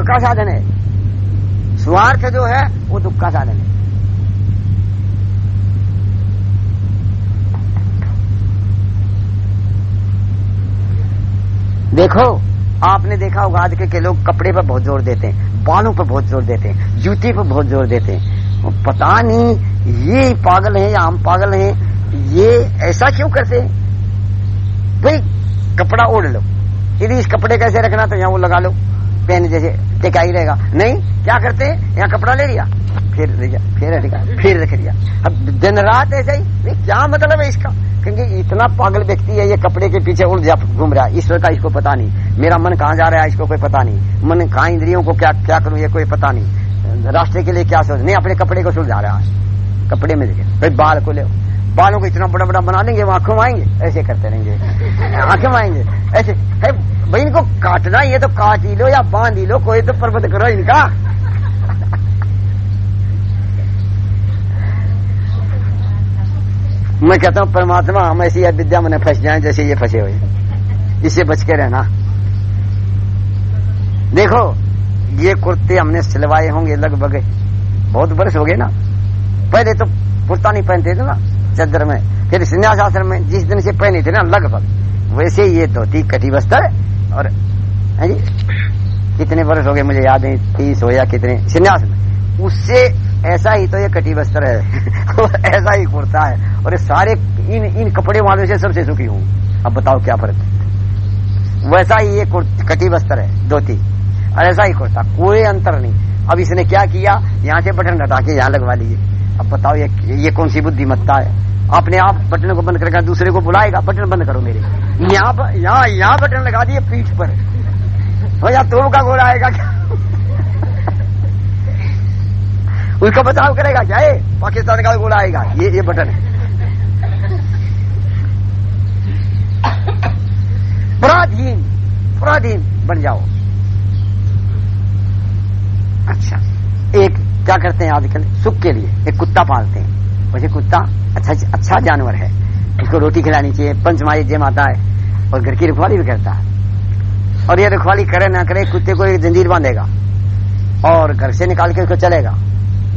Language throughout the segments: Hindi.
सुख का साधन है। स्वार्थ जो है, वो दुख का साधन है। देखो, आपने देखा होगा, आज के लोग कपड़े पर बहुत ज़ोर देते हैं, बालों पर बहुत ज़ोर देते हैं, जूती पर बहुत ज़ोर देते हैं। पता नहीं, ये पागल है या हम पागल हैं, ये ऐसा क्यों करते हैं? भाई, कपड़ा ओढ़ लो। यदि इस कपड़े कैसे रखना तो यहाँ वो लगा लो। पेन जैसे टेका ही रहेगा। नहीं, क्या करते यहाँ कपड़ा ले लिया। फिर फिर फिर रख लिया। अब दिन रात ऐसा ही क्या मतलब है इसका? क्योंकि इतना पागल व्यक्ति है, ये कपड़े के पीछे उलझा घूम रहा है। ईश्वर का इसको पता नहीं। मेरा मन कहाँ जा रहा है, इसको कोई पता नहीं। मन कहा इंद्रियों को क्या क्या करूँ, ये कोई पता नहीं। राष्ट्र के लिए क्या सोच, नहीं, अपने कपड़े को सुलझा रहा है। कपड़े में देखे भाई, बाल को ले बालों को इतना बड़ा बड़ा बना लेंगे, वो आँखों आएँगे। ऐसे करते रहेंगे। आँखों आएँगे। ऐसे भाई, इनको काटना ये तो काट ही लो या बाँध ही लो, कोई तो प्रबंध करो इनका। मैं कहता हूँ, परमात्मा, हम ऐसी विद्या में फंस जाए जैसे ये फंसे हुए इससे बच के रहना। देखो, ये कुर्ते हमने सिलवाए होंगे लगभग बहुत बरस हो गए ना। पहले तो कुर्ता नहीं पहनते थे ना, चद्दर में। फिर संन्यास आश्रम में जिस दिन से पहने थे ना, लगभग। वैसे ये धोती कटी बस्तर और, है जी? कितने वर्ष हो गए मुझे याद नहीं, तीस हो या कितने, संन्यास में। उससे ऐसा ही तो ये कटी बस्तर है ऐसा ही कुर्ता है, और ये सारे इन इन कपड़े वालों से सबसे सुखी हूँ। अब बताओ क्या फ़र्क है? वैसा ही ये कटी बस्तर है, धोती। और ऐसा ही कुर्ता, कोई अंतर नहीं। अब इसने क्या किया? यहाँ से बटन घटा के यहाँ लगवा लीजिए अब बताओ ये ये कौन सी बुद्धिमत्ता है? अपने आप बटन को बंद करेगा, दूसरे को बुलाएगा, बटन बंद करो मेरे। यहाँ यहाँ यहाँ बटन लगा दिए पीठ पर। हो या तुम का गोला आएगा क्या? उसका बचाव करेगा क्या है पाकिस्तान का गोला आएगा। ये ये बटन है। पराधीन पराधीन बन जाओ। अच्छा एक क्या करते हैं आजकल? सुख के लिए एक कुत्ता पालते हैं। वैसे कुत्ता अच्छा अच्छा जानवर है। उसको रोटी खिलानी चाहिए, पंच पंचमाई जेम आता है, और घर की रखवाली भी करता है। और ये रखवाली करे ना करे, कुत्ते को एक जंजीर बांधेगा, और घर से निकाल के उसको चलेगा,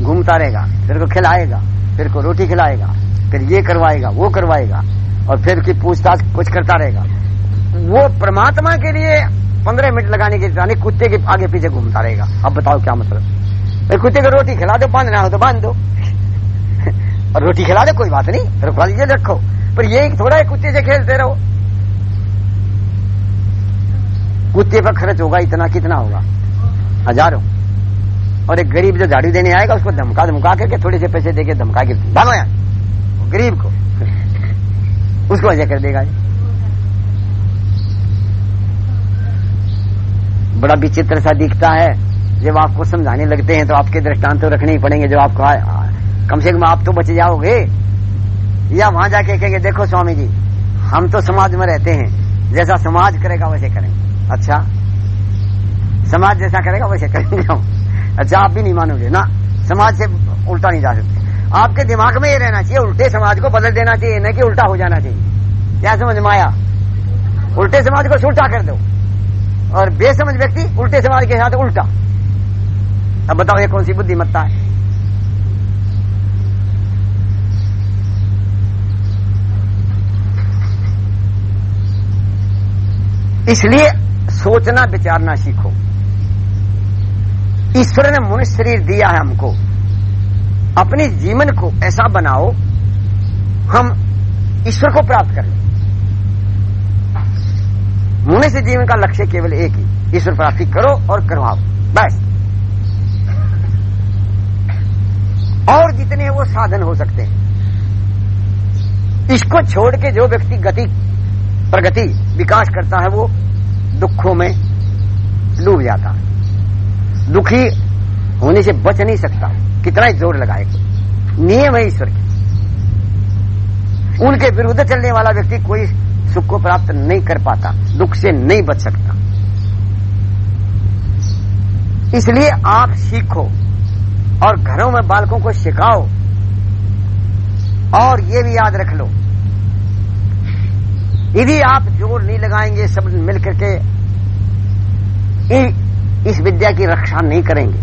घूमता रहेगा, फिर को खिलाएगा, फिर को रोटी खिलाएगा, फिर ये करवाएगा, वो करवाएगा, और फिर की पूछताछ कुछ करता रहेगा। वो परमात्मा के लिए पंद्रह मिनट लगाने के लिए कुत्ते के आगे पीछे घूमता रहेगा। अब बताओ क्या मतलब? कुत्ते को रोटी खिला दो, बांधना हो तो बाँध दो। और रोटी खिला दो, कोई बात नहीं। रखवा लीजिए रखो पर ये थोड़ा है, कुत्ते से खेलते रहो। कुत्ते पर खर्च होगा, इतना कितना होगा? हज़ारों। और एक गरीब जो झाड़ू देने आएगा, उसको धमका धमका करके थोड़े से पैसे देके धमका के भागो यार। गरीब को। उसको वजह कर देगा बड़ा विचित्र सा दिखता है। जब आपको समझाने लगते हैं तो आपके दृष्टांत तो रखने ही पड़ेंगे, जब आपको कम से कम आप तो बच जाओगे। या वहाँ जाके कहेंगे, देखो स्वामी जी, हम तो समाज में रहते हैं। जैसा समाज करेगा, वैसे करेंगे। अच्छा? समाज जैसा करेगा, वैसे करेंगे हम। अच्छा आप भी नहीं मानोगे ना? समाज से उल्टा नहीं जा सकते। आपके दिमाग में ये रहना चाहिए, उल्टे समाज को बदल देना चाहिए न कि उल्टा हो जाना चाहिए। क्या समझ में आया? उल्टे समाज को उल्टा कर दो। और बेसमझ व्यक्ति उल्टे समाज के साथ उल्टा। अब बताओ, ये कौन सी बुद्धिमत्ता है? इसलिए सोचना, विचारना सीखो। ईश्वर ने मनुष्य शरीर दिया है हमको। अपने जीवन को ऐसा बनाओ, हम ईश्वर को प्राप्त करें मनुष्य जीवन का लक्ष्य केवल एक ही, ईश्वर प्राप्ति करो और करवाओ। बस। और जितने वो साधन हो सकते हैं। इसको छोड़ के जो व्यक्ति गति प्रगति विकास करता है, वो दुखों में डूब जाता है। दुखी होने से बच नहीं सकता, कितना ही ज़ोर लगाए। नियम है ईश्वर के। उनके विरुद्ध चलने वाला व्यक्ति कोई सुख को प्राप्त नहीं कर पाता, दुख से नहीं बच सकता। इसलिए आप सीखो और घरों में बालकों को सिखाओ और ये भी याद रख लो यदि आप ज़ोर नहीं लगाएँगे, सब मिलकर के इस विद्या की रक्षा नहीं करेंगे।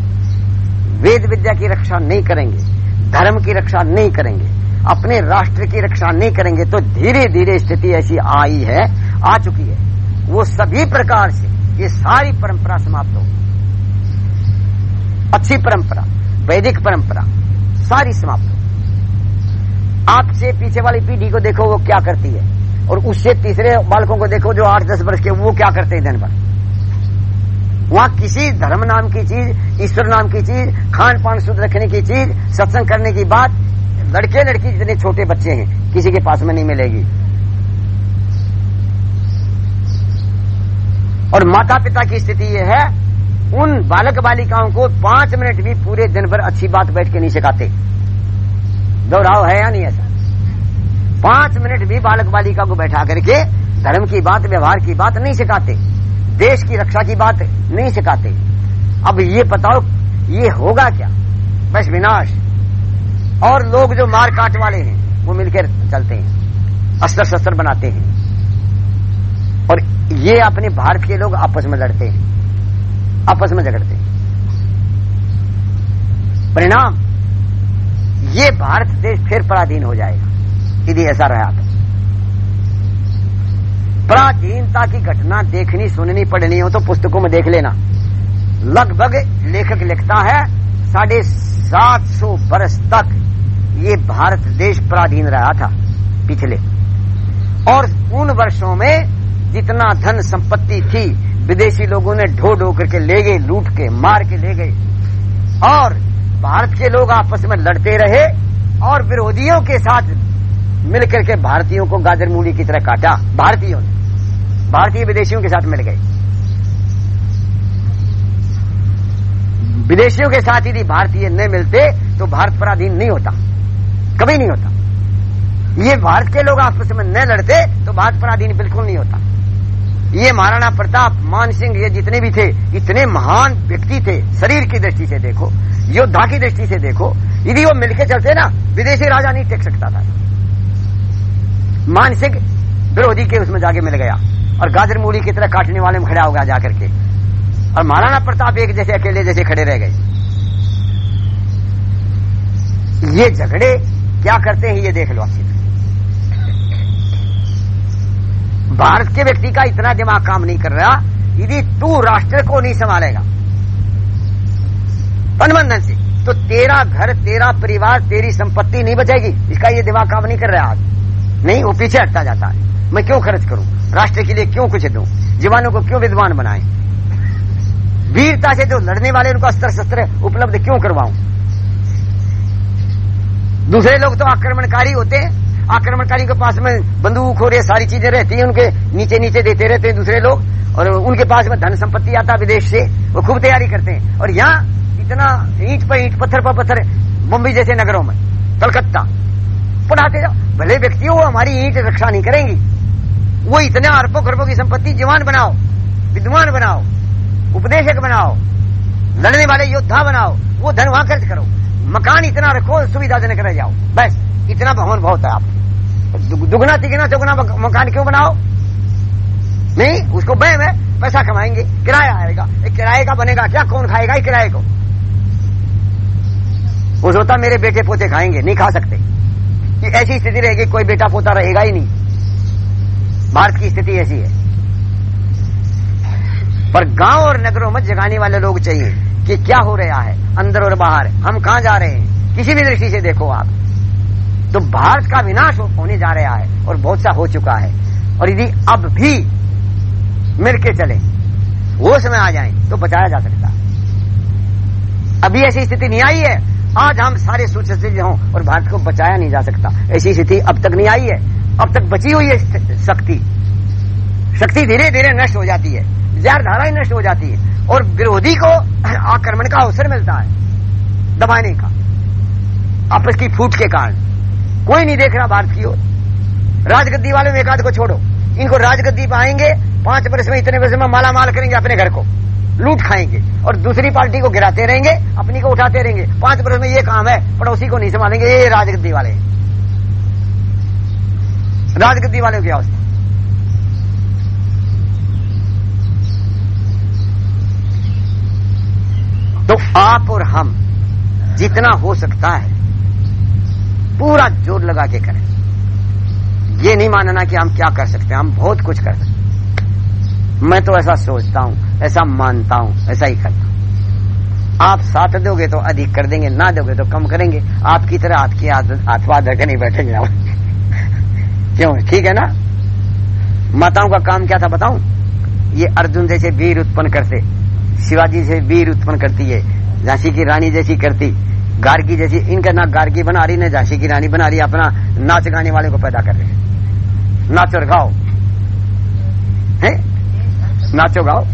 वेद विद्या की रक्षा नहीं करेंगे, धर्म की रक्षा नहीं करेंगे, अपने राष्ट्र की रक्षा नहीं करेंगे तो धीरे धीरे स्थिति ऐसी आई है, आ चुकी है। वो सभी प्रकार से, ये सारी परंपरा समाप्त हो अच्छी परंपरा, वैदिक परंपरा, सारी समाप्त हो आपसे पीछे वाली पीढ़ी को देखो, वो क्या करती है? और उससे तीसरे बालकों को देखो जो आठ दस वर्ष के, वो क्या करते हैं दिन वहाँ किसी धर्म नाम की चीज़, ईश्वर नाम की चीज़, खान पान शुद्ध रखने की चीज़, सत्संग करने की बात, लड़के लड़की जितने छोटे बच्चे हैं, किसी के पास में नहीं मिलेगी। और माता पिता की स्थिति यह है, उन बालक बालिकाओं को पाँच मिनट भी पूरे दिन भर अच्छी बात बैठ के नहीं सिखाते। दोहराव है या नहीं ऐसा? पाँच मिनट भी बालक बालिका को बैठा करके धर्म की बात, व्यवहार की बात नहीं सिखाते। देश की रक्षा की बात नहीं सिखाते। अब ये बताओ, ये होगा क्या? बस विनाश। और लोग जो मार काट वाले हैं, वो मिलकर चलते हैं, अस्त्र शस्त्र बनाते हैं। और ये अपने भारत के लोग आपस में लड़ते हैं, आपस में झगड़ते हैं। परिणाम, ये भारत देश फिर पराधीन हो जाएगा। यदि ऐसा रहा था। पराधीनता की घटना देखनी, सुननी, पढ़नी हो तो पुस्तकों में देख लेना। लगभग लेखक लिखता है, साढ़े सात सौ बरस तक ये भारत देश पराधीन रहा था, पिछले। और उन वर्षों में जितना धन संपत्ति थी, विदेशी लोगों ने ढो ढो करके ले गए, लूट के, मार के ले गए। और भारत के लोग आपस में लड़ते रहे, और विरोधियों के साथ मिलकर के भारतीयों को गाजर मूली की तरह काटा। भारतीयों ने। भारतीय विदेशियों के साथ मिल गए। विदेशियों के साथ यदि भारतीय न मिलते तो भारत पराधीन नहीं होता। कभी नहीं होता। ये भारत के लोग आपस में न लड़ते तो भारत पराधीन बिल्कुल नहीं होता। ये महाराणा प्रताप, मान सिंह, ये जितने भी थे, इतने महान व्यक्ति थे, शरीर की दृष्टि से देखो, योद्धा की दृष्टि से देखो, यदि वो मिलकर चलते ना, विदेशी राजा नहीं टेक सकता था। मान सिंह विरोधी के उसमें जाके मिल गया और गाजर मूली की तरह काटने वाले में खड़ा हो गया जाकर के। और महाराणा प्रताप एक जैसे अकेले जैसे खड़े रह गए। ये झगड़े क्या करते हैं ये देख लो अच्छी भारत के व्यक्ति का इतना दिमाग काम नहीं कर रहा, यदि तू राष्ट्र को नहीं संभालेगा तनबंधन से तो तेरा घर, तेरा परिवार, तेरी संपत्ति नहीं बचेगी। इसका ये दिमाग काम नहीं कर रहा आज। नहीं, वो पीछे हटता जाता है। मैं क्यों खर्च करूँ? राष्ट्र के लिए क्यों कुछ दूँ? जवानों को क्यों विद्वान बनाए? वीरता से जो लड़ने वाले, उनको अस्त्र शस्त्र उपलब्ध क्यों करवाऊं? दूसरे लोग तो आक्रमणकारी होते हैं। आक्रमणकारी के पास में बंदूक और ये सारी चीज़ें रहती है, उनके नीचे नीचे देते रहते हैं दूसरे लोग। और उनके पास में धन संपत्ति आता विदेश से, वो खूब तैयारी करते हैं। और यहाँ इतना ईट पर ईट, पत्थर पर पत्थर, मुंबई जैसे नगरों में, कलकत्ता। पढ़ाते जाओ। भले व्यक्ति हो, हमारी ईट रक्षा नहीं करेंगी। वो इतने अरबों खरबों की संपत्ति जवान बनाओ, विद्वान बनाओ, उपदेशक बनाओ, लड़ने वाले योद्धा बनाओ, वो धन वहाँ खर्च करो। मकान इतना रखो सुविधाजनक रह जाओ। बस, इतना भवन बहुत है आप दुगना, तिगना, चौगुना मकान क्यों बनाओ? नहीं, उसको बह में पैसा कमाएँगे। किराया आएगा। एक किराए का बनेगा, क्या कौन खाएगा किराए को? वो सोता मेरे बेटे पोते खाएँगे, नहीं खा सकते। कि ऐसी स्थिति रहेगी, कोई बेटा पोता रहेगा ही नहीं। भारत की स्थिति ऐसी है। पर गाँव और नगरों में जगाने वाले लोग चाहिए कि क्या हो रहा है, अंदर और बाहर, हम कहाँ जा रहे हैं, किसी भी दृष्टि से देखो आप। तो भारत का विनाश होने जा रहा है और बहुत सा हो चुका है। और यदि अब भी मिल के चले, वो समय आ जाए तो बचाया जा सकता। अभी ऐसी स्थिति नहीं आई है आज हम सारे सुचित हों और भारत को बचाया नहीं जा सकता। ऐसी स्थिति अब तक नहीं आई है। अब तक बची हुई है शक्ति। शक्ति धीरे धीरे नष्ट हो जाती है। विचारधारा ही नष्ट हो जाती है। और विरोधी को आक्रमण का अवसर मिलता है। दबाने का। आपस की फूट के कारण। कोई नहीं देख रहा भारत की ओर। राजगद्दी वाले में एक आध को छोड़ो। इनको राजगद्दी पे आएँगे। पाँच वर्ष में, इतने वर्ष में माला माल करेंगे अपने घर को। लूट खाएँगे और दूसरी पार्टी को गिराते रहेंगे, अपनी को उठाते रहेंगे। पाँच वर्ष में ये काम है, पड़ोसी को नहीं संभालेंगे, ये राजगद्दी वाले। राजगद्दी वाले की अवस्था तो आप और हम जितना हो सकता है, पूरा ज़ोर लगा के करें। ये नहीं मानना कि हम क्या कर सकते हैं हम बहुत कुछ कर सकते। मैं तो ऐसा सोचता हूँ, ऐसा मानता हूँ, ऐसा ही करता हूँ। आप साथ दोगे तो अधिक कर देंगे, ना दोगे तो कम करेंगे। आपकी तरह हाथ की हाथवा धरके नहीं बैठेंगे क्यों? ठीक है ना? माताओं का काम क्या था बताऊँ? ये अर्जुन जैसे वीर उत्पन्न करते, शिवाजी से वीर उत्पन्न करती है, झांसी की रानी जैसी करती, गार्गी जैसी, इनका ना गार्गी बना रही, ना झांसी की रानी बना रही, अपना नाच गाने वाले को पैदा कर रहे नाच और गाओ। है? नाचो गाओ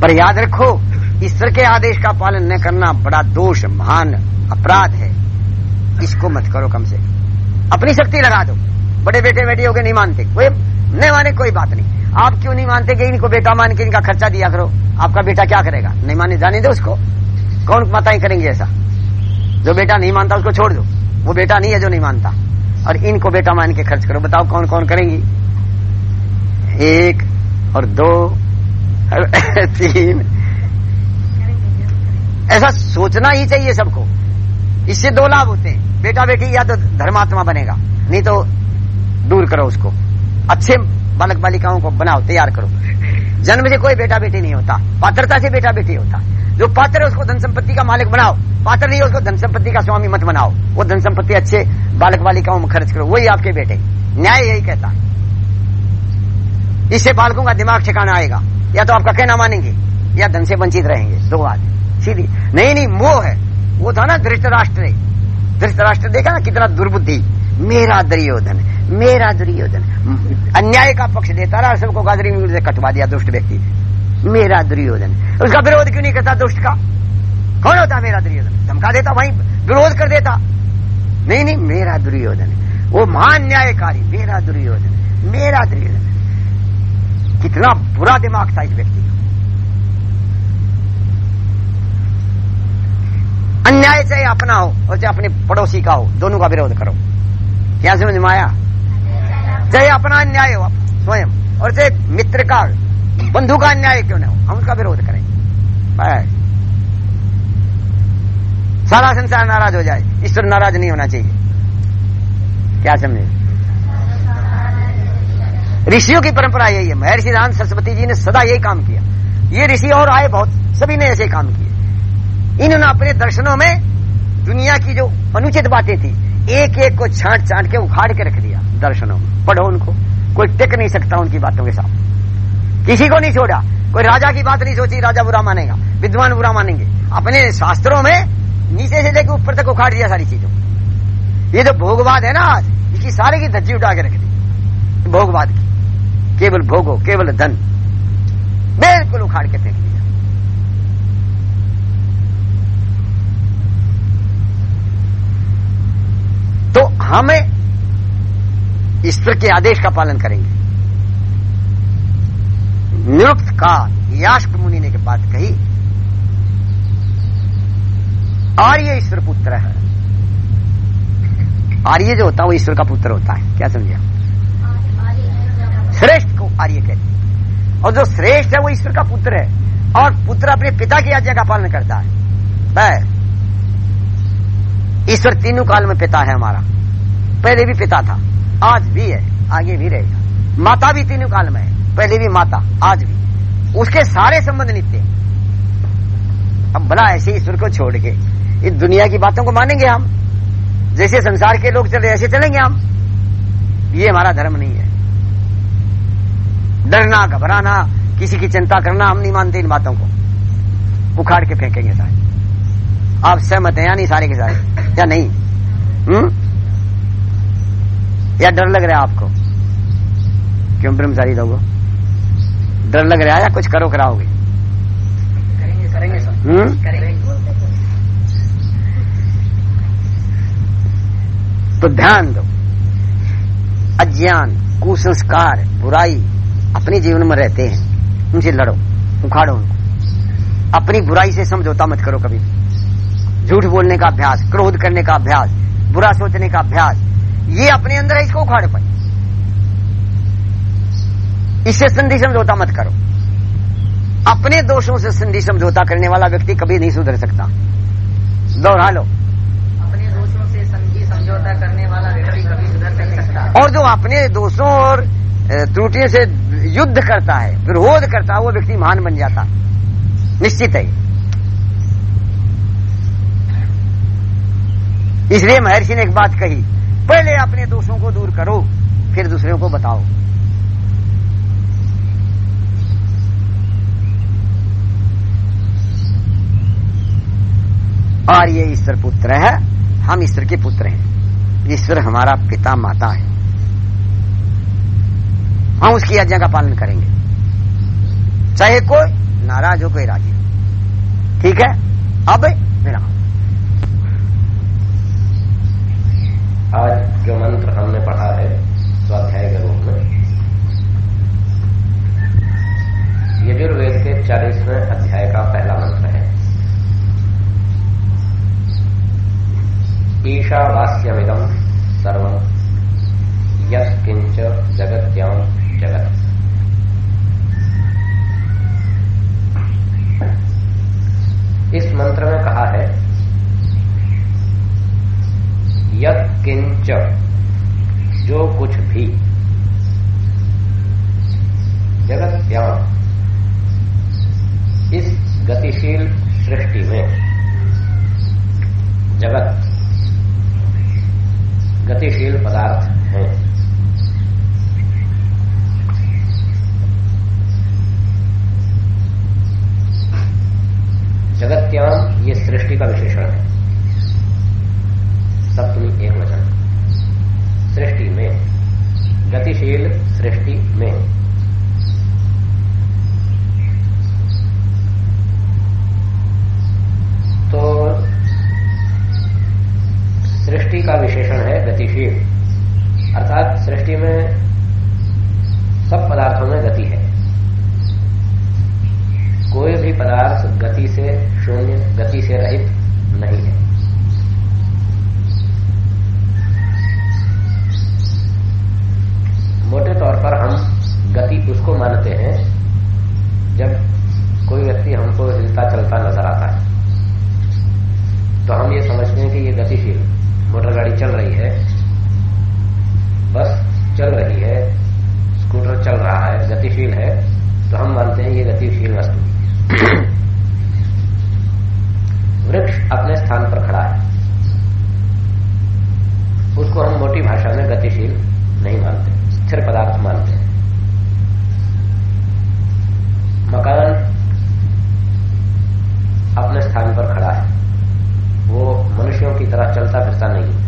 पर याद रखो, ईश्वर के आदेश का पालन न करना बड़ा दोष, महान अपराध है। इसको मत करो कम से अपनी शक्ति लगा दो। बड़े बेटे बेटी हो गए नहीं मानते। कोई नहीं माने कोई बात नहीं। आप क्यों नहीं मानते कि इनको बेटा मान के इनका खर्चा दिया करो? आपका बेटा क्या करेगा? नहीं माने जाने दो उसको। कौन माताएँ करेंगे ऐसा? जो बेटा नहीं मानता उसको छोड़ दो। वो बेटा नहीं है जो नहीं मानता। और इनको बेटा मान के खर्च करो। बताओ कौन कौन करेंगी? एक और दो तीन। ऐसा सोचना ही चाहिए सबको। इससे दो लाभ होते हैं। बेटा बेटी या तो धर्मात्मा बनेगा, नहीं तो दूर करो उसको। अच्छे बालक बालिकाओं को बनाओ, तैयार करो। जन्म से कोई बेटा बेटी नहीं होता, पात्रता से बेटा बेटी होता। जो पात्र है उसको धन संपत्ति का मालिक बनाओ, पात्र नहीं है उसको धन संपत्ति का स्वामी मत बनाओ। वो धन संपत्ति अच्छे बालक बालिकाओं में खर्च करो, वही आपके बेटे। न्याय यही कहता है। इससे बालकों का दिमाग ठिकाना आएगा। या तो आपका कहना मानेंगे, या धन से वंचित रहेंगे। दो बात। सीधी। नहीं नहीं, मोह है। वो था ना धृष्ट राष्ट्र धृष्ट राष्ट्र देखा ना कितना दुर्बुद्धि। मेरा दुर्योधन मेरा दुर्योधन। अन्याय का पक्ष देता रहा, सबको गाजरी में कटवा दिया दुष्ट व्यक्ति। मेरा दुर्योधन। उसका विरोध क्यों नहीं करता दुष्ट का? कौन होता मेरा दुर्योधन? धमका देता, वहीं विरोध कर देता। नहीं नहीं, मेरा दुर्योधन। वो महान न्यायकारी, मेरा दुर्योधन मेरा दुर्योधन। कितना बुरा दिमाग था इस व्यक्ति का। अन्याय चाहे अपना हो, और चाहे अपने पड़ोसी का हो, दोनों का विरोध करो। क्या समझ में आया? चाहे अपना अन्याय हो स्वयं। और चाहे मित्र का, बंधु का अन्याय क्यों ना हो, हम उसका विरोध करें। सारा संसार नाराज़ हो जाए, ईश्वर नाराज़ नहीं होना चाहिए। क्या समझे? ऋषियों की परंपरा यही है, महर्षि राम सरस्वती जी ने सदा यही काम किया। ये ऋषि और आए बहुत, सभी ने ऐसे काम किए। इन्होंने अपने दर्शनों में दुनिया की जो अनुचित बातें थी एक एक को छांट छांट के उखाड़ के रख दिया दर्शनों में। पढ़ो उनको। कोई टिक नहीं सकता उनकी बातों के साथ। किसी को नहीं छोड़ा। कोई राजा की बात नहीं सोची, राजा बुरा मानेगा, विद्वान बुरा मानेंगे। अपने शास्त्रों में नीचे से लेकर ऊपर तक उखाड़ दिया सारी चीज़ों ये जो भोगवाद है ना आज, इसकी सारे की धज्जी उठा के रख दी। भोगवाद की। केवल भोगो, केवल धन। बिल्कुल उखाड़ के फेंक दिया। तो हमें ईश्वर के आदेश का पालन करेंगे। निरुक्त का यास्क मुनि ने बात कही। आर्य ईश्वर पुत्र है। आर्य जो होता है, वो ईश्वर का पुत्र होता है। क्या समझिए श्रेष्ठ को आर्य कहते और जो श्रेष्ठ है, वो ईश्वर का पुत्र है। और पुत्र अपने पिता की आज्ञा का पालन करता है। ईश्वर तीनों काल में पिता है हमारा। पहले भी पिता था, आज भी है, आगे भी रहेगा। माता भी तीनों काल में है, पहले भी माता, आज भी। उसके सारे संबंध नित्य अब भला ऐसे ईश्वर को छोड़ के इस दुनिया की बातों को मानेंगे हम। जैसे संसार के लोग चले, ऐसे चलेंगे हम। ये हमारा धर्म नहीं है। डरना, घबराना, किसी की चिंता करना हम नहीं मानते इन बातों को। उखाड़ के फेंकेंगे सारे। आप सहमत हैं या नहीं सारे के सारे? या नहीं? हम्म? या डर लग रहा है आपको? क्यों ब्रह्मचारी लोगों डर लग रहा है या कुछ करो कराओगे? करेंगे करेंगे हम्म? करेंगे। तो ध्यान दो। अज्ञान कुसंस्कार बुराई अपने जीवन में रहते हैं। उनसे लड़ो उखाड़ो उनको। अपनी बुराई से समझौता मत करो कभी। झूठ बोलने का अभ्यास क्रोध करने का अभ्यास बुरा सोचने का अभ्यास ये अपने अंदर है इसको उखाड़ पाए इससे संधि समझौता मत करो। अपने दोषों से संधि समझौता करने वाला व्यक्ति कभी नहीं सुधर सकता। दोहरा लो। अपने दोषों से संधि समझौता करने वाला व्यक्ति कभी सुधर नहीं सकता। और जो अपने दोषों और त्रुटियों से युद्ध करता है विरोध करता है वो व्यक्ति महान बन जाता। निश्चित है इसलिए महर्षि ने एक बात कही, पहले अपने दोषों को दूर करो, फिर दूसरों को बताओ। और ये ईश्वर पुत्र है, हम ईश्वर के पुत्र हैं। ईश्वर हमारा पिता माता है। हम उसकी आज्ञा का पालन करेंगे। चाहे कोई नाराज़ हो, कोई राज़ी हो। ठीक है? अब मेरा आज जो मंत्र हमने पढ़ा है, स्वाध्याय के रूप में, यजुर्वेद के चालीसवें अध्याय का पहला मंत्र है। ईशावास्यमिदम सर्व यत्किंच जगत्याम जगत। इस मंत्र में कहा है यत्किंच जो कुछ भी। जगत्याम इस गतिशील सृष्टि में। जगत। गतिशील पदार्थ हैं। जगत्याम ये सृष्टि का विशेषण है। सप्तमी एक वचन। सृष्टि में। गतिशील सृष्टि में। तो सृष्टि का विशेषण है गतिशील। अर्थात सृष्टि में सब पदार्थों में गति है कोई भी पदार्थ गति से शून्य गति से रहित नहीं है मोटे तौर पर हम गति उसको मानते हैं जब कोई व्यक्ति हमको हिलता चलता नज़र आता है तो हम ये समझते हैं कि ये गतिशील मोटर गाड़ी चल रही है बस चल रही है स्कूटर चल रहा है गतिशील है तो हम मानते हैं ये गतिशील वस्तु वृक्ष अपने स्थान पर खड़ा है उसको हम मोटी भाषा में गतिशील नहीं मानते स्थिर पदार्थ मानते हैं मकान अपने स्थान पर खड़ा है वो मनुष्यों की तरह चलता फिरता नहीं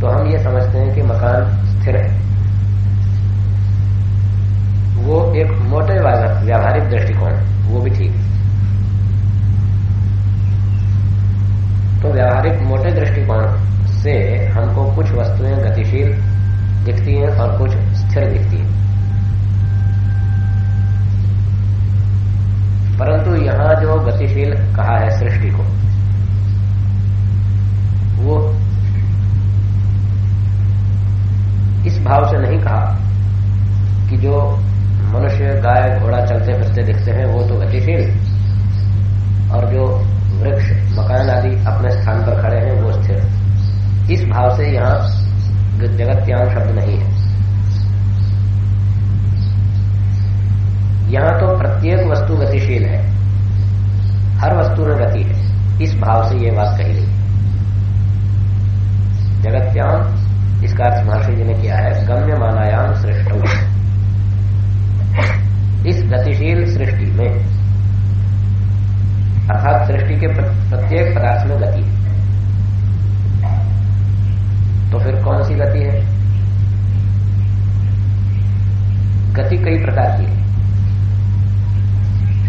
तो हम ये समझते हैं कि मकान स्थिर है वो एक मोटे व्यावहारिक दृष्टिकोण है वो भी ठीक है तो व्यावहारिक मोटे दृष्टिकोण से हमको कुछ वस्तुएँ गतिशील दिखती हैं और कुछ स्थिर दिखती हैं। परंतु यहाँ जो गतिशील कहा है सृष्टि को, वो इस भाव से नहीं कहा कि जो मनुष्य, गाय, घोड़ा चलते फिरते दिखते हैं, वो तो गतिशील और जो वृक्ष, मकान आदि अपने स्थान पर खड़े हैं, वो स्थिर इस भाव से यहाँ जगत्याम शब्द नहीं है। यहाँ तो प्रत्येक वस्तु गतिशील है। हर वस्तु में गति है। इस भाव से यह बात कही गई। जगत्याम इसका अर्थ महर्षि जी ने किया है गम्य मानायाम सृष्टि। इस गतिशील सृष्टि में अर्थात सृष्टि के प्रत्येक पदार्थ में गति है। तो फिर कौन सी गति है? गति कई प्रकार की है।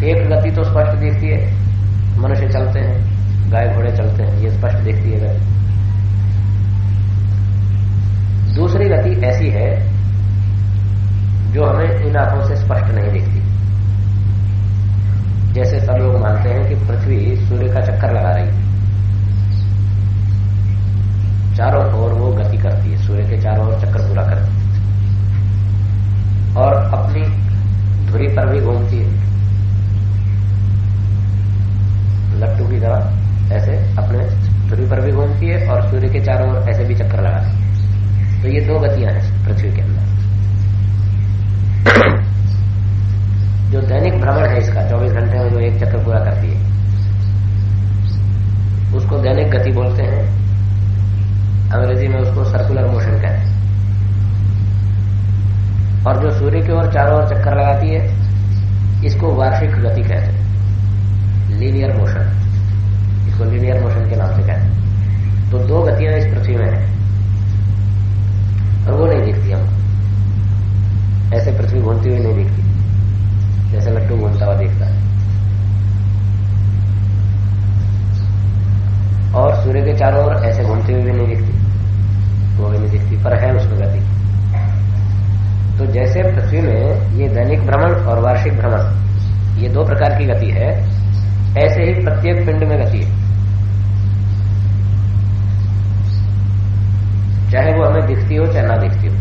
एक गति तो स्पष्ट दिखती है, मनुष्य चलते हैं, गाय घोड़े चलते हैं, ये स्पष्ट दिखती है गति। दूसरी गति ऐसी है, जो हमें इन आँखों से स्पष्ट नहीं दिखती। जैसे सब लोग मानते हैं कि पृथ्वी सूर्य का चक्कर लगा रही है। चारों ओर वो गति करती है, सूर्य के चारों ओर चक्कर पूरा करती है। और अपनी धुरी पर भी घूमती है। लट्टू की तरह ऐसे अपने धुरी पर भी घूमती है और सूर्य के चारों ओर ऐसे भी चक्कर लगाती है। तो ये दो गतियाँ हैं पृथ्वी के अंदर। जो दैनिक भ्रमण है इसका 24 घंटे में जो एक चक्कर पूरा करती है, उसको दैनिक गति बोलते हैं। अंग्रेज़ी में उसको सर्कुलर मोशन कहते हैं। और जो सूर्य की ओर चारों ओर चक्कर लगाती है, इसको वार्षिक गति कहते हैं। लीनियर मोशन इसको लीनियर मोशन के नाम से कहते हैं। तो दो गतियाँ इस पृथ्वी में है। और वो नहीं दिखती हम। ऐसे पृथ्वी घूमती हुई नहीं दिखती। जैसे लट्टू घूमता हुआ दिखता है। और सूर्य के चारों ओर ऐसे घूमते हुए भी नहीं दिखती। वो भी नहीं दिखती, पर है उसमें गति। तो जैसे पृथ्वी में ये दैनिक भ्रमण और वार्षिक भ्रमण, ये दो प्रकार की गति है, ऐसे ही प्रत्येक पिंड में गति है। चाहे वो हमें दिखती हो चाहे ना दिखती हो।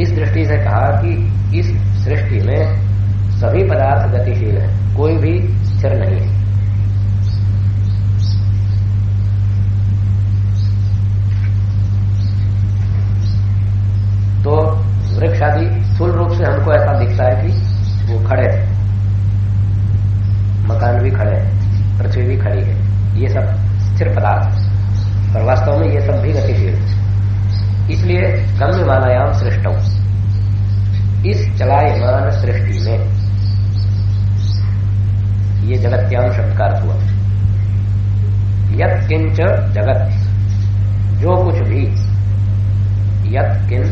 इस दृष्टि से कहा कि इस सृष्टि में सभी पदार्थ गतिशील है, कोई भी स्थिर नहीं है। तो वृक्ष आदि स्थूल रूप से हमको ऐसा दिखता है कि वो खड़े हैं। मकान भी खड़े हैं, पृथ्वी भी खड़ी है। ये सब स्थिर पदार्थ पर वास्तव में ये सब भी गतिशील है। इसलिए गम्यमानायाम सृष्टौ। इस चलायमान सृष्टि में ये जगत्याम शब्द का अर्थ हुआ। यत किंच जगत, जो कुछ भी यत किंच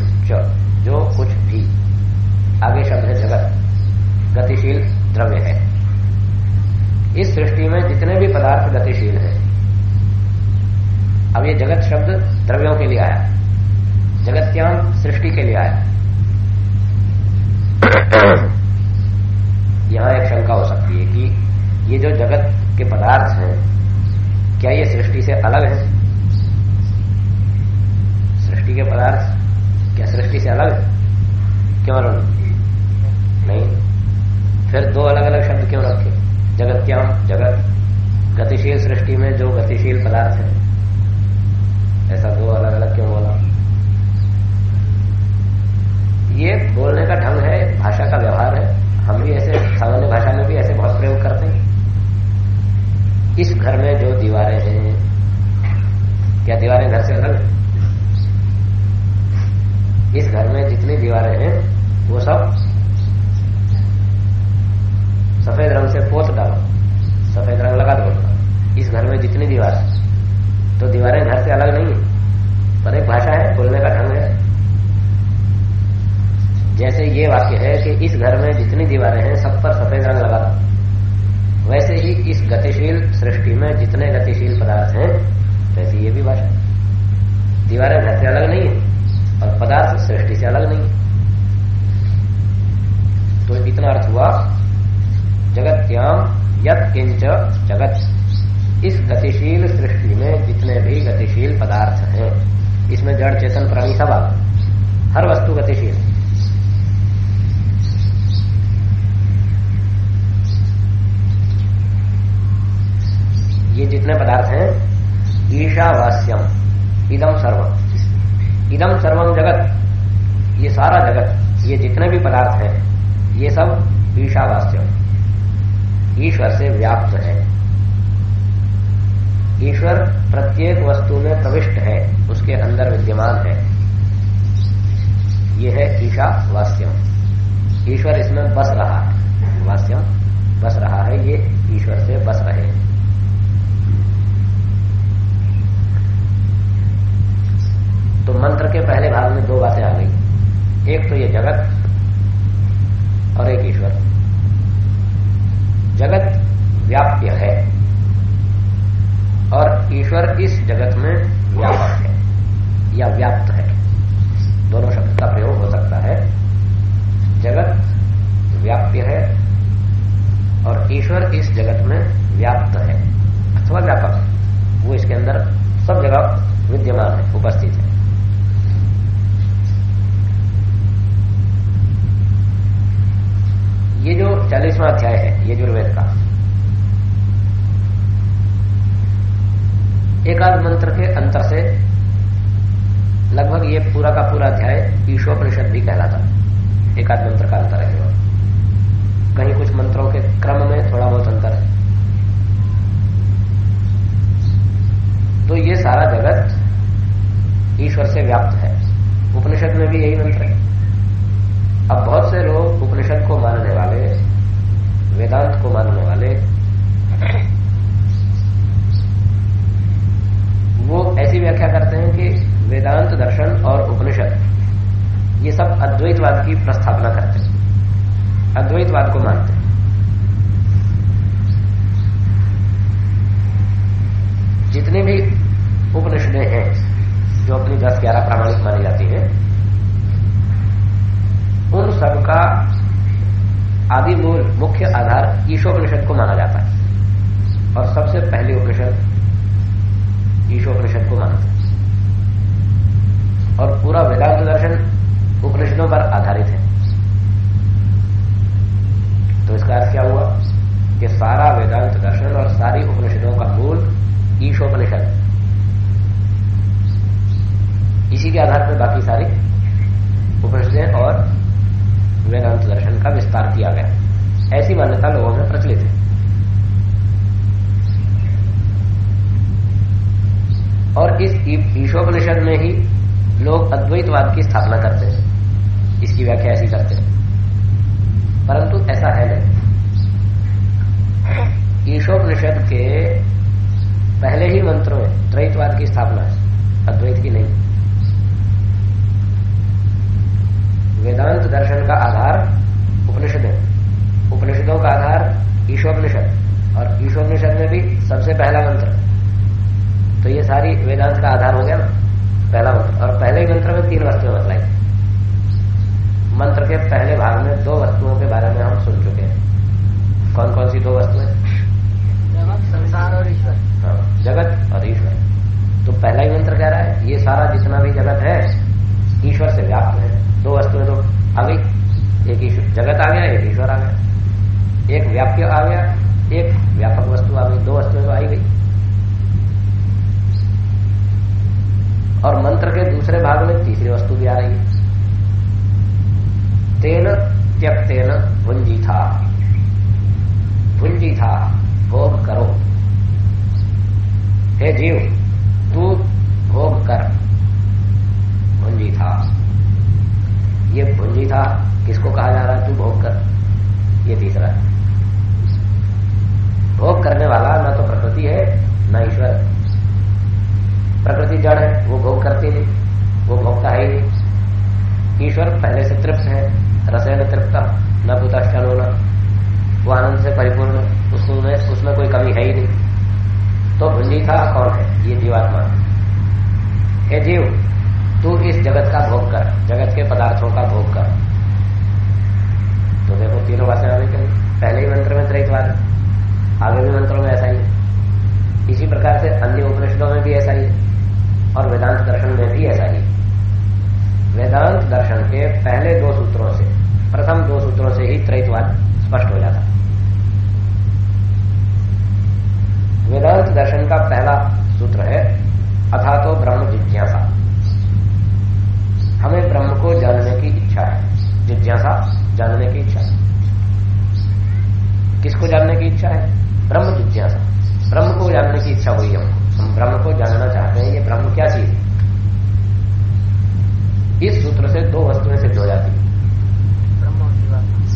जो कुछ भी। आगे शब्द है जगत, गतिशील द्रव्य है। इस सृष्टि में जितने भी पदार्थ गतिशील हैं, अब ये जगत शब्द द्रव्यों के लिए आया, जगत्याम सृष्टि के लिए आया। यहाँ एक शंका हो सकती है कि ये जो जगत के पदार्थ हैं, क्या ये सृष्टि से अलग है? सृष्टि के पदार्थ क्या सृष्टि से अलग है? क्यों अलग नहीं। फिर दो अलग अलग शब्द क्यों रखे? जगत्याम जगत। गतिशील सृष्टि में जो गतिशील पदार्थ है। ऐसा दो अलग अलग क्यों बोला? ये बोलने का ढंग है, भाषा का व्यवहार है। हम भी ऐसे, सामान्य भाषा में भी ऐसे बहुत प्रयोग करते हैं। इस घर में जो दीवारें हैं, क्या दीवारें घर से अलग इस घर में जितनी दीवारें हैं, वो सब सफ़ेद रंग से पोत डालो, सफ़ेद रंग लगा दो। इस घर में जितनी दीवार तो दीवारें घर से अलग नहीं है, पर एक भाषा है, बोलने का ढंग है। जैसे ये वाक्य है कि इस घर में जितनी दीवारें हैं, सब पर सफ़ेद रंग लगा वैसे ही इस गतिशील सृष्टि में जितने गतिशील पदार्थ हैं, वैसे ये भी भाषा दीवारें घर से अलग नहीं है और पदार्थ सृष्टि से अलग नहीं है। तो इतना अर्थ हुआ जगत्याम यत किंच जगत। इस गतिशील सृष्टि में जितने भी गतिशील पदार्थ हैं, इसमें जड़, चेतन, प्राणी सब हर वस्तु गतिशील। ये जितने पदार्थ हैं, ईशावास्यम इदम सर्वम इदम सर्वम जगत, ये सारा जगत, ये जितने भी पदार्थ हैं, ये सब ईशावास्यम। ईश्वर से व्याप्त है। ईश्वर प्रत्येक वस्तु में प्रविष्ट है, उसके अंदर विद्यमान है। ये है ईशा वास्यम ईश्वर इसमें बस रहा है। वास्यम बस रहा है, ये ईश्वर से बस रहे हैं। तो मंत्र के पहले भाग में दो बातें आ गई। एक तो ये जगत और एक ईश्वर। जगत व्याप्य है और ईश्वर इस जगत में व्यापक है या व्याप्त है। दोनों शब्द का प्रयोग हो सकता है। जगत व्याप्य है और ईश्वर इस जगत में व्याप्त है। अथवा व्यापक वो इसके अंदर सब जगह विद्यमान है, उपस्थित है। चालीसवां अध्याय है यजुर्वेद का। एकाध मंत्र के अंतर से लगभग ये पूरा का पूरा अध्याय ईशोपनिषद भी कहलाता एकाध मंत्र का अंतर है कहीं कुछ मंत्रों के क्रम में थोड़ा बहुत अंतर है। तो ये सारा जगत ईश्वर से व्याप्त है। उपनिषद में भी यही मंत्र है। अब बहुत से लोग उपनिषद को मानने वाले वेदांत को मानने वाले, वो ऐसी व्याख्या करते हैं कि वेदांत दर्शन और उपनिषद, ये सब अद्वैतवाद की प्रस्थापना करते हैं। अद्वैतवाद को मानते हैं। जितनी भी उपनिषदें हैं, जो अपनी दस ग्यारह प्रामाणिक मानी जाती हैं, उन सबका आदि मूल मुख्य आधार ईशोपनिषद को माना जाता है। और सबसे पहले उपनिषद ईशोपनिषद को मानते हैं। और पूरा वेदांत दर्शन उपनिषदों पर आधारित है। तो इसका अर्थ क्या हुआ? कि सारा वेदांत दर्शन और सारी उपनिषदों का मूल ईशोपनिषद। इसी के आधार पर बाकी सारी उपनिषदें और वेदांत दर्शन का विस्तार किया गया। ऐसी मान्यता लोगों में प्रचलित है। और इस ईशोपनिषद में ही लोग अद्वैतवाद की स्थापना करते हैं। इसकी व्याख्या ऐसी करते हैं। परंतु ऐसा है नहीं। ईशोपनिषद के पहले ही मंत्रों में द्वैतवाद की स्थापना है। अद्वैत की नहीं। वेदांत दर्शन का आधार उपनिषद है। उपनिषदों का आधार ईशोपनिषद। और ईशोपनिषद में भी सबसे पहला मंत्र। तो ये सारी वेदांत का आधार हो गया ना पहला मंत्र। और पहले मंत्र में तीन वस्तुएँ बतलाई। मंत्र के पहले भाग में दो वस्तुओं के बारे में हम सुन चुके हैं। कौन कौन सी दो वस्तुएँ? जगत संसार और ईश्वर। हाँ, जगत और ईश्वर। तो पहला ही मंत्र कह रहा है ये सारा जितना भी जगत है ईश्वर से व्याप्त है। दो वस्तुएँ तो आ गई। एक ईश्वर जगत आ गया, एक ईश्वर आ गया। एक व्याप्य आ गया, एक व्यापक वस्तु आ गई, दो वस्तुएँ तो आई गई। और मंत्र के दूसरे भाग में तीसरी वस्तु भी आ रही है। तेन त्यक्तेन भुंजी था भुंजी था भोग करो। हे जीव, तू भोग कर। भुंजी था ये भुंजी था, किसको कहा जा रहा है? तू भोग कर। ये तीसरा है। भोग करने वाला न तो प्रकृति है, न ईश्वर। प्रकृति जड़ है, वो भोग करती नहीं, वो भोगता है ही नहीं। ईश्वर पहले से तृप्त है रसैन तृप्त न पुतश्चन होना। वो आनंद से परिपूर्ण, उसमें उसमें कोई कमी है ही नहीं। तो भुंजी था, कौन है? ये जीवात्मा। हे जीव तू इस जगत का भोग कर, जगत के पदार्थों का भोग कर। तो देखो, तीनों बातें आ गई पहले ही मंत्र में त्रैतवाद आगे भी मंत्रों में ऐसा ही इसी प्रकार से अन्य उपनिषदों में भी ऐसा है और वेदांत दर्शन में भी ऐसा ही। वेदांत दर्शन के पहले दो सूत्रों से, प्रथम दो सूत्रों से ही त्रैतवाद स्पष्ट हो जाता। वेदांत दर्शन का पहला सूत्र है अथा तो ब्रह्म जिज्ञासा हमें ब्रह्म को जानने की इच्छा है जिज्ञासा जानने की इच्छा किसको जानने की इच्छा है ब्रह्म जिज्ञासा ब्रह्म को जानने की इच्छा हुई हमको हम ब्रह्म को जानना चाहते हैं ये ब्रह्म क्या चीज़ है इस सूत्र से दो वस्तुएँ सिद्ध हो जाती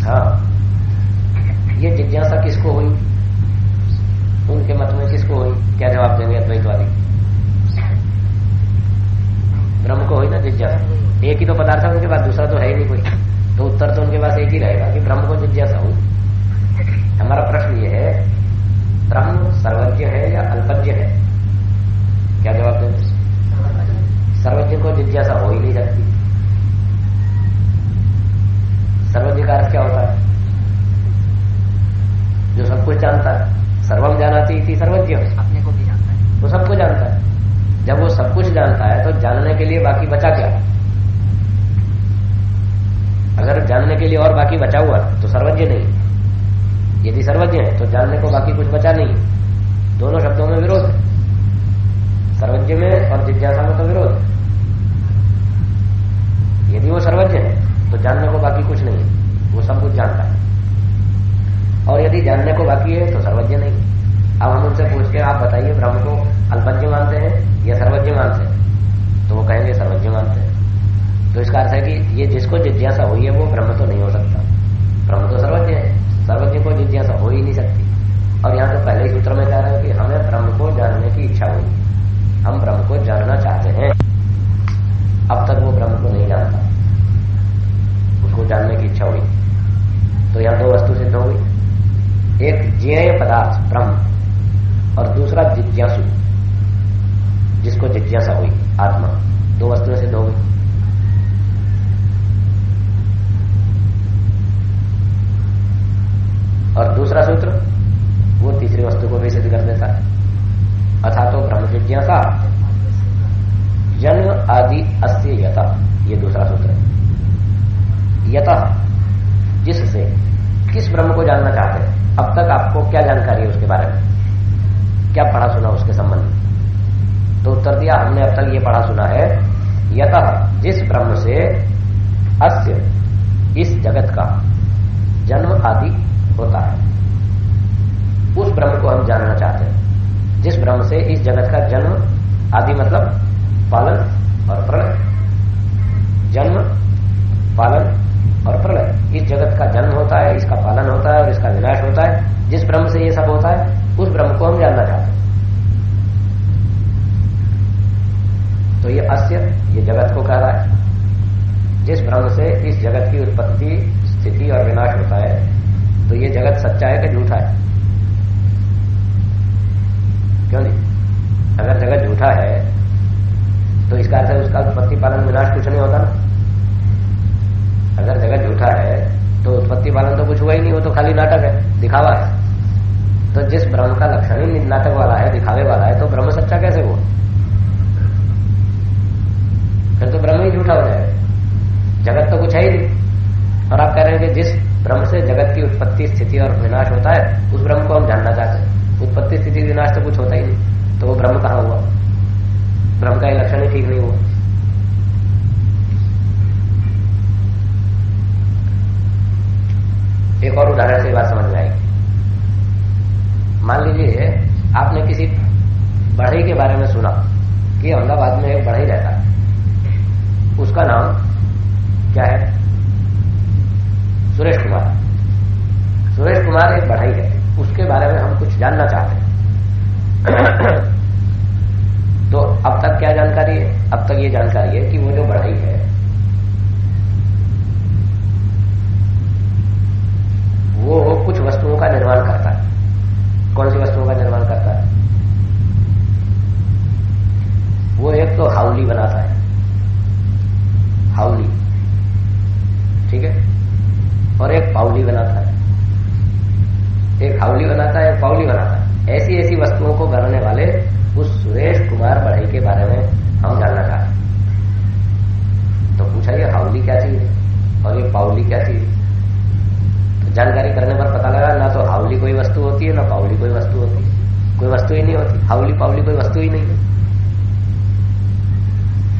हाँ ये जिज्ञासा किसको हुई उनके मत में किसको हुई क्या जवाब देंगे अद्वैतवादी ब्रह्म को हुई ना जिज्ञासा एक ही तो पदार्थ है उनके पास दूसरा तो है ही नहीं कोई। तो उत्तर तो उनके पास एक ही रहेगा कि ब्रह्म को जिज्ञासा हुई हमारा प्रश्न ये है ब्रह्म सर्वज्ञ है या अल्पज्ञ है? क्या जवाब देंगे सर्वज्ञ को जिज्ञासा हो ही नहीं सकती सर्वज्ञ का अर्थ क्या होता है? जो सब कुछ जानता है सर्वम जानाती थी सर्वज्ञ अपने को भी जानता है। वो सबको जानता है। जब वो सब कुछ जानता है तो जानने के लिए बाकी बचा क्या? अगर जानने के लिए और बाकी बचा हुआ तो सर्वज्ञ नहीं। यदि सर्वज्ञ है तो जानने को बाकी कुछ बचा नहीं। दोनों शब्दों में विरोध है। सर्वज्ञ में और जिज्ञासा में तो विरोध है। यदि वो सर्वज्ञ है तो जानने को बाकी कुछ नहीं है। वो सब कुछ जानता है। और यदि जानने को बाकी है तो सर्वज्ञ नहीं। अब हम उनसे पूछ के आप बताइए ब्रह्म को अल्पज्ञ मानते हैं या सर्वज्ञ मानते हैं? तो वो कहेंगे, सर्वज्ञ मानते हैं। तो इसका अर्थ है कि ये जिसको जिज्ञासा हुई है, वो ब्रह्म तो नहीं हो सकता। ब्रह्म तो सर्वज्ञ है, सर्वज्ञ को जिज्ञासा हो ही नहीं सकती। और यहाँ तो पहले सूत्र में कह रहे हैं कि हमें ब्रह्म को जानने की इच्छा हुई। हम ब्रह्म को जानना चाहते हैं। अब तक वो ब्रह्म को नहीं जानता। उसको जानने की इच्छा हुई। तो यहाँ दो वस्तु सिद्ध हो गई। एक ज्ञेय पदार्थ, ब्रह्म, और दूसरा जिज्ञासु, जिसको जिज्ञासा हुई, आत्मा। दो वस्तुएँ सिद्ध हो गई। और दूसरा सूत्र, वो तीसरी वस्तु को भी सिद्ध कर देता है। अथा तो ब्रह्म जिज्ञासा जन्म आदि अस्य यथा, ये दूसरा सूत्र है। यथा, जिससे किस ब्रह्म को जानना चाहते हैं? अब तक आपको क्या जानकारी है उसके बारे में? क्या पढ़ा सुना उसके संबंध में? तो उत्तर दिया, हमने अब तक ये पढ़ा सुना है, यथा, जिस ब्रह्म से अस्य, इस जगत का जन्म आदि होता है। उस ब्रह्म को हम जानना चाहते हैं। जिस ब्रह्म से इस जगत का जन्म आदि मतलब पालन और प्रलय। जन्म, पालन और प्रलय। इस जगत का जन्म होता है, इसका पालन होता है और इसका विनाश होता है। जिस ब्रह्म से ये सब होता है, उस ब्रह्म को हम जानना चाहते हैं। तो ये अस्य, ये जगत को कह रहा है। जिस ब्रह्म से इस जगत की उत्पत्ति, स्थिति और विनाश होता है तो ये जगत सच्चा है कि झूठा है? क्यों नहीं? अगर जगत झूठा है तो इसका अर्थ उसका उत्पत्ति पालन विनाश कुछ नहीं होता ना? अगर जगत झूठा है तो उत्पत्ति पालन तो कुछ हुआ ही नहीं हो तो खाली नाटक है, दिखावा है। तो जिस ब्रह्म का लक्षण ही नाटक वाला है, दिखावे वाला है तो ब्रह्म सच्चा कैसे हुआ? फिर तो ब्रह्म ही झूठा हो जाएगा। जगत तो कुछ है ही नहीं। और आप कह रहे हैं कि जिस ब्रह्म से जगत की उत्पत्ति, स्थिति और विनाश होता है, उस ब्रह्म को हम जानना चाहते हैं। उत्पत्ति, स्थिति, विनाश तो कुछ होता ही नहीं। तो वो ब्रह्म कहाँ हुआ? ब्रह्म का लक्षण ही ठीक नहीं हुआ। एक और उदाहरण से बात समझ में आएगी। मान लीजिए, आपने किसी बढ़ई के बारे में सुना कि अहमदाबाद में एक बढ़ई रहता है। उसका नाम क्या है? सुरेश कुमार। सुरेश कुमार एक बढ़ई है। उसके बारे में हम कुछ जानना चाहते हैं। तो अब तक क्या जानकारी है? अब तक ये जानकारी है कि वो जो बढ़ई है, वो कुछ वस्तुओं का निर्माण करता है। कौन सी वस्तुओं का निर्माण करता है? वो एक तो हाउली बनाता है। हाउली। ठीक है? और एक पाउली बनाता है। एक हाउली बनाता है, एक पाउली बनाता है। ऐसी ऐसी वस्तुओं को बनाने वाले उस सुरेश कुमार बढ़ई के बारे में हम जानना चाहते तो पूछा, ये हाउली क्या चीज़ है? और ये पाउली क्या चीज़ तो जानकारी करने पर पता लगा, ना तो हाउली कोई वस्तु होती है, ना पाउली कोई वस्तु होती है। कोई वस्तु ही नहीं होती। हाउली पाउली कोई वस्तु ही नहीं है।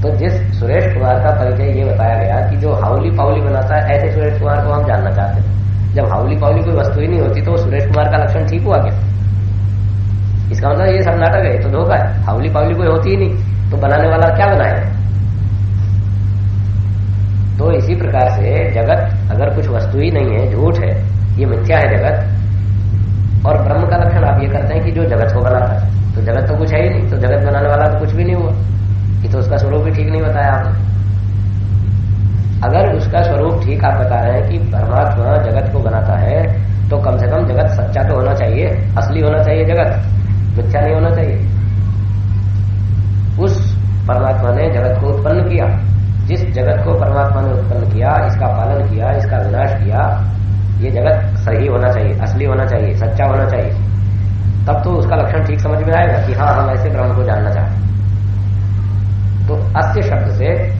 तो जिस सुरेश कुमार का परिचय ये बताया गया कि जो हाउली पाउली बनाता है, ऐसे सुरेश कुमार को हम जानना चाहते हैं। जब हाउली पाउली कोई वस्तु ही नहीं होती तो सुरेश कुमार का लक्षण ठीक हुआ क्या? इसका मतलब ये सब नाटक है तो धोखा है। हाउली पाउली कोई होती ही नहीं तो बनाने वाला क्या बनाएगा तो इसी प्रकार से जगत अगर कुछ वस्तु ही नहीं है, झूठ है, ये मिथ्या है जगत, और ब्रह्म का लक्षण आप ये करते हैं कि जो जगत को बनाता है। तो जगत तो कुछ है ही नहीं तो जगत बनाने वाला तो कुछ भी नहीं हुआ। कि तो उसका स्वरूप भी ठीक नहीं बताया आपने। अगर उसका स्वरूप ठीक आप बता रहे हैं कि परमात्मा जगत को बनाता है तो कम से कम जगत सच्चा तो होना चाहिए, असली होना चाहिए जगत, मिथ्या नहीं होना चाहिए। उस परमात्मा ने जगत को उत्पन्न किया। जिस जगत को परमात्मा ने उत्पन्न किया, इसका पालन किया, इसका विनाश किया, ये जगत सही होना चाहिए, असली होना चाहिए, सच्चा होना चाहिए। तब तो उसका लक्षण ठीक समझ में आएगा कि हाँ हम ऐसे ब्रह्म को जानना चाहते तो अस्य शब्द से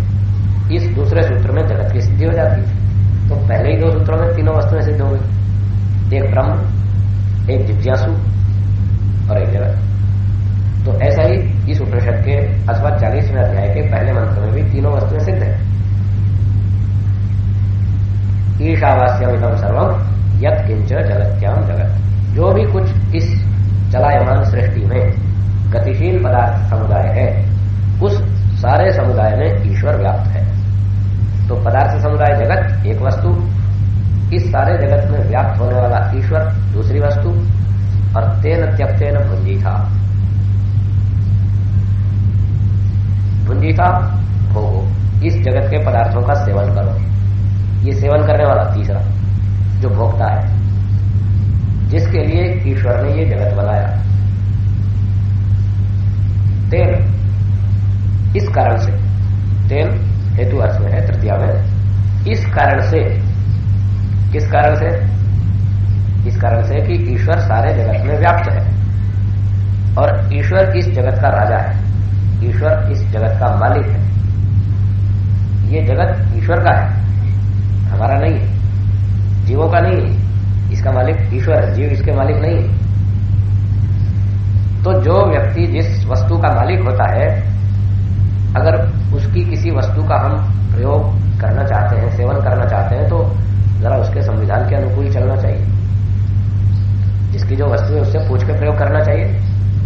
इस दूसरे सूत्र में जगत की सिद्धि हो जाती है। तो पहले ही दो सूत्रों में, तीनों वस्तुएँ सिद्ध हो गई। एक ब्रह्म, एक जिज्ञासु और एक जगत। तो ऐसा ही इस उपनिषद के अथवा चालीसवें अध्याय के पहले मंत्र में भी तीनों वस्तुएँ सिद्ध है। ईशावास्यमितम सर्वम यत किंच जगत्याम जगत। जो भी कुछ इस चलायमान सृष्टि में गतिशील पदार्थ समुदाय है, उस सारे समुदाय में ईश्वर व्याप्त है। तो पदार्थ समुदाय जगत एक वस्तु, इस सारे जगत में व्याप्त होने वाला ईश्वर दूसरी वस्तु, और तेन त्यक्तेन भुंजी था भुंजी था भोगो इस जगत के पदार्थों का सेवन करो। ये सेवन करने वाला तीसरा, जो भोगता है, जिसके लिए ईश्वर ने ये जगत बनाया। तेन इस कारण से। तेन हेतु अर्थ में है, तृतीया में इस कारण से, किस कारण से? इस कारण से कि ईश्वर सारे जगत में व्याप्त है। और ईश्वर इस जगत का राजा है। ईश्वर इस जगत का मालिक है। ये जगत ईश्वर का है। हमारा नहीं है। जीवों का नहीं है। इसका मालिक ईश्वर है। जीव इसके मालिक नहीं है। तो जो व्यक्ति जिस वस्तु का मालिक होता है अगर उसकी किसी वस्तु का हम प्रयोग करना चाहते हैं, सेवन करना चाहते हैं तो जरा उसके संविधान के अनुकूल चलना चाहिए। जिसकी जो वस्तु है, उससे पूछ के प्रयोग करना चाहिए।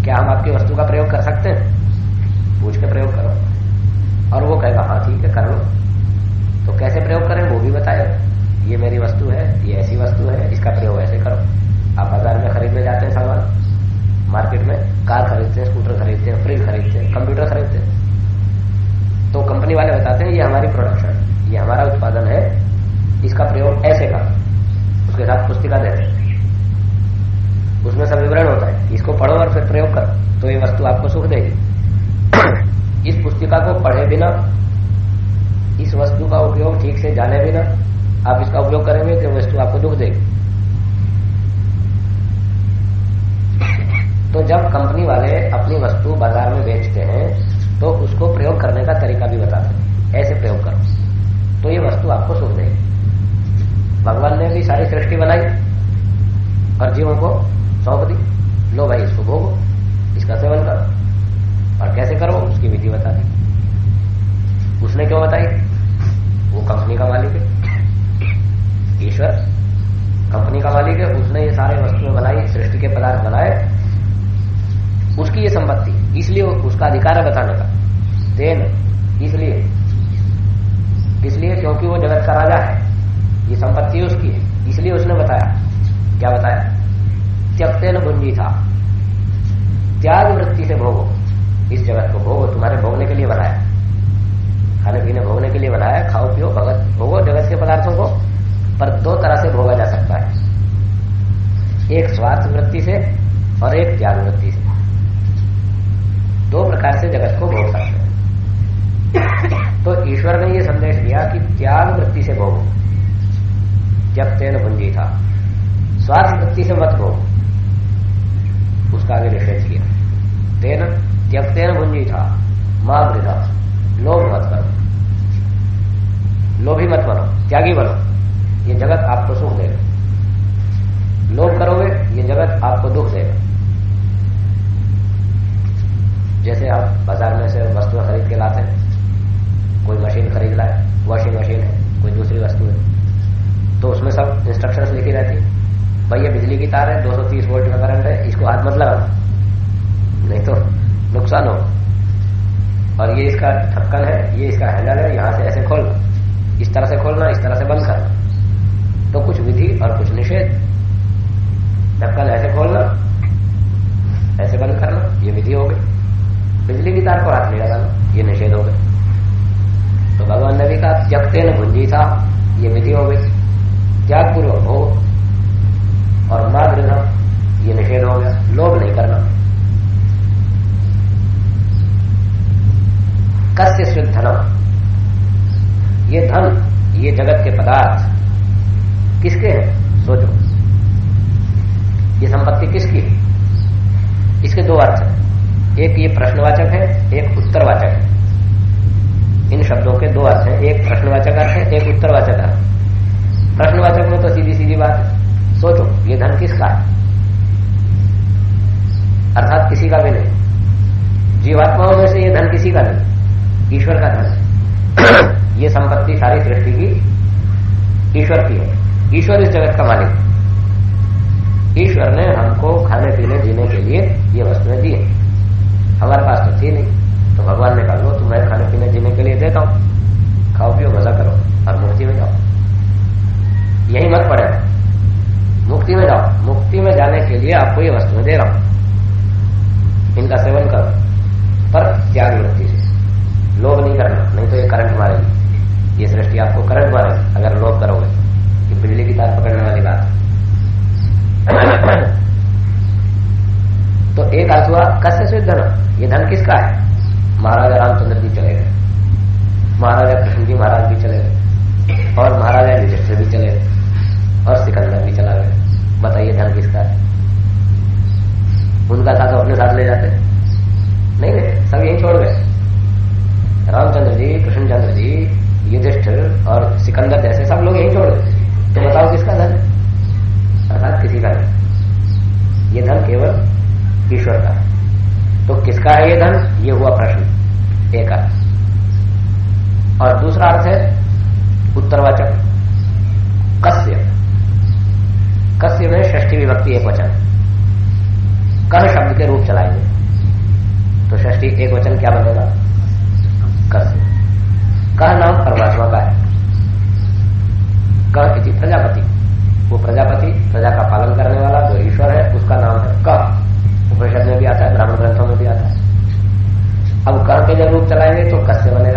क्या हम आपकी वस्तु का प्रयोग कर सकते हैं? पूछ के प्रयोग करो। और वो कहेगा हाँ ठीक है, कर लो। तो कैसे प्रयोग करें, वो भी बताए ये मेरी वस्तु है, ये ऐसी वस्तु है, इसका प्रयोग ऐसे करो। आप बाज़ार में खरीदने जाते हैं सामान, मार्केट में, कार खरीदते हैं, स्कूटर खरीदते हैं, फ्रिज खरीदते हैं कंप्यूटर खरीदते हैं तो कंपनी वाले बताते हैं ये हमारी प्रोडक्शन ये हमारा उत्पादन है इसका प्रयोग ऐसे का उसके साथ पुस्तिका देते हैं उसमें सब विवरण होता है इसको पढ़ो और फिर प्रयोग करो तो ये वस्तु आपको सुख देगी। इस पुस्तिका को पढ़े बिना, इस वस्तु का उपयोग ठीक से जाने बिना, आप इसका उपयोग करेंगे तो वस्तु आपको दुख देगी। तो जब कंपनी वाले अपनी वस्तु बाज़ार में बेचते हैं तो उसको प्रयोग करने का तरीका भी बताते हैं। ऐसे प्रयोग करो। तो ये वस्तु आपको सुख देगी। भगवान ने भी सारी सृष्टि बनाई, और जीवों को सौंप दी। लो भाई, इसको भोगो। इसका सेवन करो। और कैसे करो? उसकी विधि बता दी उसने क्यों बताई? वो कंपनी का मालिक है। ईश्वर, कंपनी का मालिक है। उसने ये सारे वस्तुएँ बनाई, सृष्टि के पदार्थ बनाए। उसकी ये संपत्ति, इसलिए उसका अधिकार है बताने का। देन, इसलिए। इसलिए क्योंकि वो जगत का राजा है। ये संपत्ति उसकी है। इसलिए उसने बताया। क्या बताया? त्यक्तेन भुंजी था त्याग वृत्ति से भोगो। इस जगत को भोगो, तुम्हारे भोगने के लिए बनाया। खाने पीने भोगने के लिए बनाया, खाओ पियो, भगत भोगो, जगत के पदार्थों को, पर दो तरह से भोगा जा सकता है। एक स्वार्थ वृत्ति से और एक त्याग वृत्ति से। दो प्रकार से जगत को भोग सकते हैं। तो ईश्वर ने यह संदेश दिया कि त्याग वृत्ति से भोगो। जब तेन भुंजी था। स्वार्थ वृत्ति से मत भोग। उसका आगे निषेध किया। तेन जब तेन भुंजी था माँ वृद्धा लोभ मत करो लोभी मत बनो त्यागी बनो ये जगत आपको सुख देगा। लोभ करोगे, ये जगत आपको दुख देगा। जैसे आप बाज़ार में से वस्तुएँ खरीद के लाते हैं, कोई मशीन खरीद लाए वॉशिंग मशीन है, कोई दूसरी वस्तु है तो उसमें सब इंस्ट्रक्शंस लिखी रहती है। भाई ये बिजली की तार है 230 वोल्ट का करंट है, इसको हाथ मत लगाना नहीं तो नुकसान हो। और ये इसका ढक्कन है, ये इसका हैंडल है, यहाँ से ऐसे खोलना इस तरह से खोलना, इस तरह से बंद करना तो कुछ विधि और कुछ निषेध। ढक्कन ऐसे खोलना, ऐसे बंद करना, ये विधि हो गई। बिजली की तार को हाथ नहीं लगाना, ये निषेध हो गए। तो भगवान ने भी कहा जगते न भुंजी था ये विधि हो गई। त्याग पूर्वक हो और माँ ये निषेध हो गया। लोभ नहीं करना। कस्य स्वित धनम? ये धन, ये जगत के पदार्थ। किसके हैं? सोचो। ये संपत्ति किसकी? है इसके दो अर्थ हैं। एक ये प्रश्नवाचक है, एक उत्तरवाचक है। इन शब्दों के दो अर्थ हैं। एक प्रश्नवाचक अर्थ है, एक उत्तरवाचक अर्थ प्रश्नवाचक में तो सीधी सीधी बात है। सोचो, ये धन किसका है? अर्थात किसी का भी नहीं। जीवात्माओं में से ये धन किसी का नहीं। ईश्वर का धन। ये संपत्ति सारी सृष्टि की ईश्वर की है। ईश्वर इस जगत का मालिक। ईश्वर ने हमको खाने पीने जीने के लिए ये वस्तुएँ दी है। हमारे पास तो थी नहीं। तो भगवान ने कहा लो तुम्हें खाने पीने जीने के लिए देता हूँ। खाओ पियो मज़ा करो। और मुक्ति में जाओ। यही मत पड़े। मुक्ति में जाओ। मुक्ति में जाने के लिए आपको ये वस्तुएँ दे रहा हूँ। इनका सेवन करो। पर त्याग वृत्ति से लोभ नहीं करना नहीं तो ये करंट मारेगी। ये सृष्टि आपको करंट मारेगी, अगर लोभ करोगे। ये बिजली की तार पकड़ने वाली बात। तो एक अर्थ हुआ कस्य से धन? ये धन किसका है? महाराजा रामचंद्र जी चले गए। महाराजा कृष्ण जी महाराज भी चले गए। और महाराजा युधिष्ठिर भी चले गए। और सिकंदर भी चला गया। बताइए धन किसका है? उनका था तो अपने साथ ले जाते? नहीं सब यही छोड़ गए। रामचंद्र जी, कृष्णचंद्र जी, युधिष्ठिर और सिकंदर जैसे सब लोग यही छोड़ गए तो बताओ किसका धन अर्थात किसी का नहीं। ये धन केवल ईश्वर का है। तो किसका है ये धन ये हुआ प्रश्न। एक अर्थ। और दूसरा अर्थ है उत्तरवाचक। कस्य। कस्य में षष्ठी विभक्ति एक वचन। कह शब्द के रूप चलाएँगे। तो षष्ठी एक वचन क्या बनेगा? कह नाम परमात्मा का है। कह इति प्रजापति। वो प्रजापति, प्रजा का पालन करने वाला जो ईश्वर है, उसका नाम है कह। उपनिषद में भी आता है, ब्राह्मण ग्रंथों में भी आता है। अब कह के जब रूप चलाएँगे तो कस्य बने